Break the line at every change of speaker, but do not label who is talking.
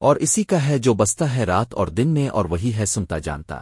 اور اسی کا ہے جو بستا ہے رات اور دن میں اور وہی ہے سنتا جانتا۔